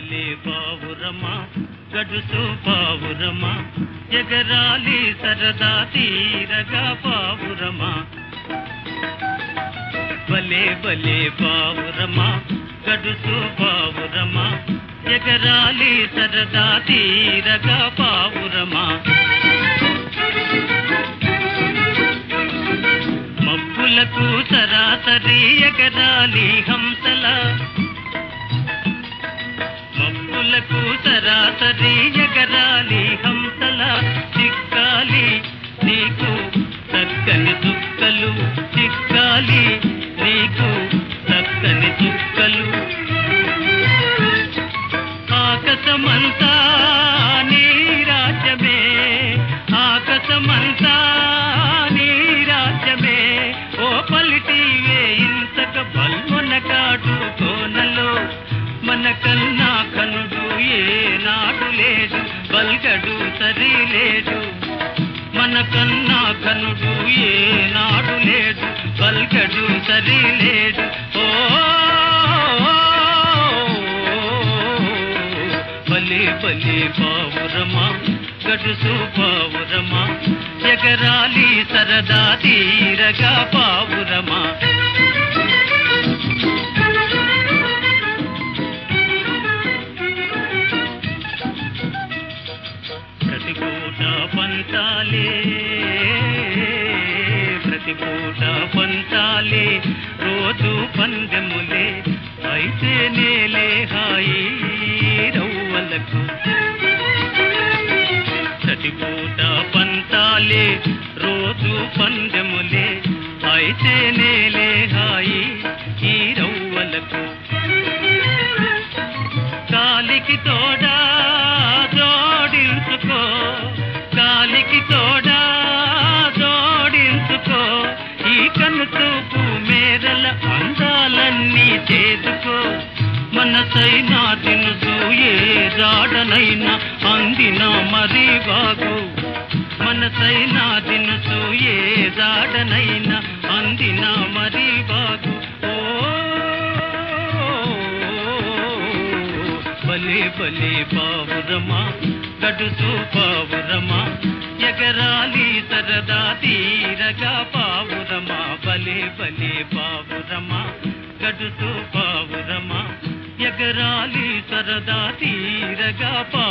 పావురమా గడుసు పావురమా ఎగరాలి సరదా తీరగా పావురమా బలే బలే పావురమా గడుసు పావురమా ఎగరాలి సరదా తీరగా పావురమా మబ్బులకు సరాసరి ఎగరాలి హంసలా మబ్బులకు సరాసరి ఎగరాలి హంసల చిక్కాలి. నీకు చక్కని చుక్కలు చిక్కాలి. నీకు చక్కని చుక్కలు. ఆకాశమంతా నీ రాజ్యమే. ఆకసమంతా బలిగడు సరిలేడు మన కన్నా కనుడు ఏ నాడు లేడు బలిగడు సరిలేడు ఓ బలి బలి పావురమా గడుసు పావురమా ఎగరాలి సరదా తీరగా పావురమా. పంచాలే ప్రతి పూట పంచాలే రోజు పందెములే అయితే నేలే హాయి రవ్వలకు. ప్రతి పూట పంచాలే రోజు పందెములే అయితే నేలే కన్ను చూపు మేరల అందాలన్నీ చేసుకో మనసైనా తినుసు ఏ జాడనైనా అందిన మరి బాగు. మనసైనా తినుసు ఏ జాడనైనా అందిన మరి బాగు. ఓ బలే బలే పావురమా గడుసు పావురమా ఎగరాలి సరదా తీరగా పావురమా బలే బలే పావురమా గడుతూ పావురమా ఎగరాలి సరదా తీరగా పా